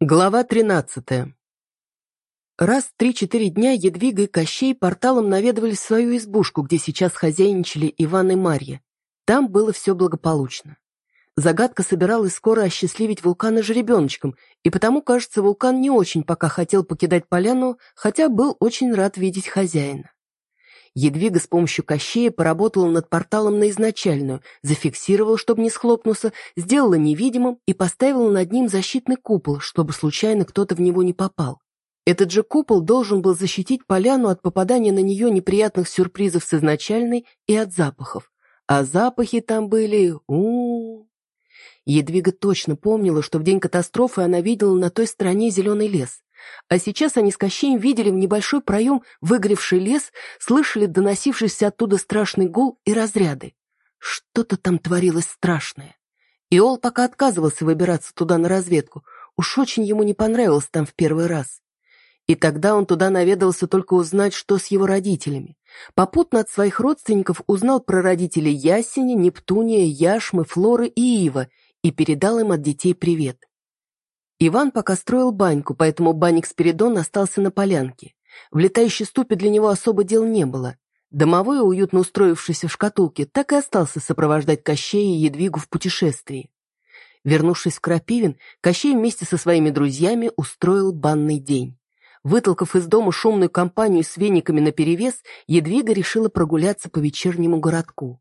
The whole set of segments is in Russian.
Глава 13. Раз три-четыре дня Едвига и Кощей порталом наведывались в свою избушку, где сейчас хозяйничали Иван и Марья. Там было все благополучно. Загадка собиралась скоро осчастливить вулкана жеребеночком, и потому, кажется, вулкан не очень пока хотел покидать поляну, хотя был очень рад видеть хозяина. Едвига с помощью Кощея поработала над порталом на изначальную, зафиксировала, чтобы не схлопнулся, сделала невидимым и поставила над ним защитный купол, чтобы случайно кто-то в него не попал. Этот же купол должен был защитить поляну от попадания на нее неприятных сюрпризов с изначальной и от запахов. А запахи там были... у. Едвига точно помнила, что в день катастрофы она видела на той стороне зеленый лес. А сейчас они с Кощеем видели в небольшой проем выгоревший лес, слышали доносившийся оттуда страшный гул и разряды. Что-то там творилось страшное. Иол пока отказывался выбираться туда на разведку. Уж очень ему не понравилось там в первый раз. И тогда он туда наведался только узнать, что с его родителями. Попутно от своих родственников узнал про родителей Ясени, Нептуния, Яшмы, Флоры и Ива и передал им от детей привет. Иван пока строил баньку, поэтому банник Спиридон остался на полянке. В летающей ступе для него особо дел не было. Домовой, уютно устроившийся в шкатулке, так и остался сопровождать Кощея и Едвигу в путешествии. Вернувшись в Крапивин, Кощей вместе со своими друзьями устроил банный день. Вытолкав из дома шумную компанию с вениками наперевес, Едвига решила прогуляться по вечернему городку.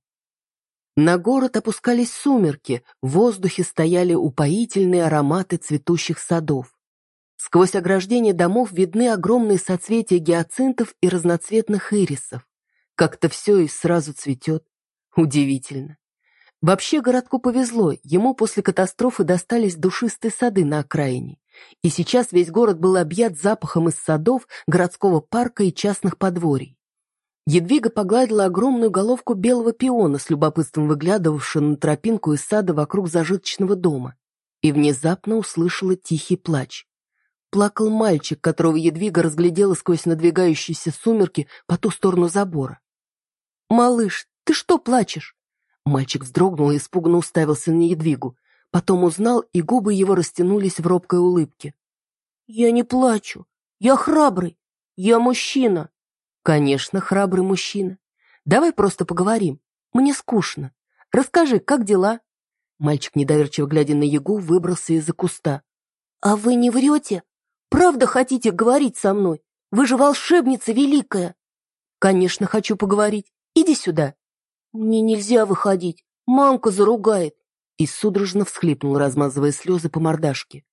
На город опускались сумерки, в воздухе стояли упоительные ароматы цветущих садов. Сквозь ограждение домов видны огромные соцветия гиацинтов и разноцветных ирисов. Как-то все и сразу цветет. Удивительно. Вообще городку повезло, ему после катастрофы достались душистые сады на окраине. И сейчас весь город был объят запахом из садов, городского парка и частных подворий. Едвига погладила огромную головку белого пиона с любопытством выглядывавшего на тропинку из сада вокруг зажиточного дома, и внезапно услышала тихий плач. Плакал мальчик, которого Едвига разглядела сквозь надвигающиеся сумерки по ту сторону забора. «Малыш, ты что плачешь?» Мальчик вздрогнул и испуганно уставился на Едвигу. Потом узнал, и губы его растянулись в робкой улыбке. «Я не плачу. Я храбрый. Я мужчина. «Конечно, храбрый мужчина. Давай просто поговорим. Мне скучно. Расскажи, как дела?» Мальчик, недоверчиво глядя на Ягу, выбрался из-за куста. «А вы не врете? Правда хотите говорить со мной? Вы же волшебница великая!» «Конечно, хочу поговорить. Иди сюда». «Мне нельзя выходить. Мамка заругает». И судорожно всхлипнул, размазывая слезы по мордашке.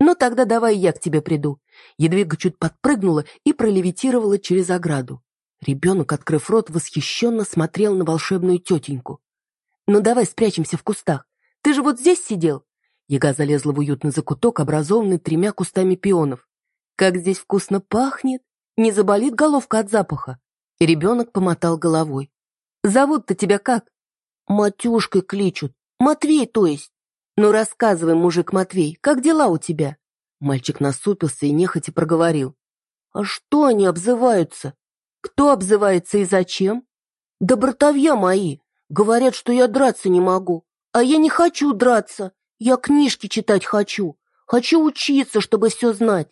«Ну тогда давай я к тебе приду». Едвига чуть подпрыгнула и пролевитировала через ограду. Ребенок, открыв рот, восхищенно смотрел на волшебную тетеньку. «Ну давай спрячемся в кустах. Ты же вот здесь сидел?» Яга залезла в уютный закуток, образованный тремя кустами пионов. «Как здесь вкусно пахнет! Не заболит головка от запаха?» И ребенок помотал головой. «Зовут-то тебя как?» «Матюшкой кличут. Матвей, то есть». «Ну, рассказывай, мужик Матвей, как дела у тебя?» Мальчик насупился и нехотя проговорил. «А что они обзываются? Кто обзывается и зачем?» «Да братовья мои! Говорят, что я драться не могу. А я не хочу драться. Я книжки читать хочу. Хочу учиться, чтобы все знать».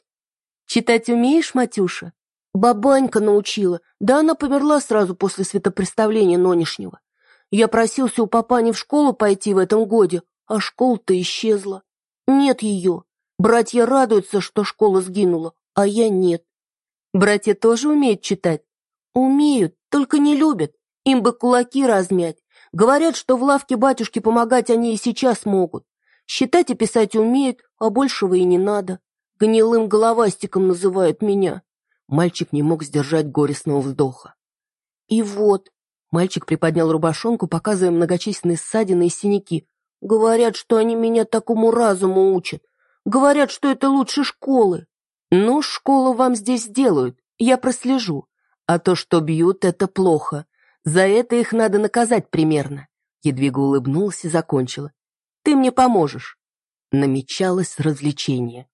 «Читать умеешь, Матюша?» «Бабанька научила. Да она померла сразу после светопреставления нынешнего. Я просился у папани в школу пойти в этом годе, а школа-то исчезла. Нет ее. Братья радуются, что школа сгинула, а я нет. Братья тоже умеют читать? Умеют, только не любят. Им бы кулаки размять. Говорят, что в лавке батюшки помогать они и сейчас могут. Считать и писать умеют, а большего и не надо. Гнилым головастиком называют меня. Мальчик не мог сдержать горестного вздоха. И вот, мальчик приподнял рубашонку, показывая многочисленные ссадины и синяки, Говорят, что они меня такому разуму учат. Говорят, что это лучше школы. Ну, школу вам здесь сделают, я прослежу. А то, что бьют, это плохо. За это их надо наказать примерно. Едвига улыбнулась и закончила. Ты мне поможешь. Намечалось развлечение.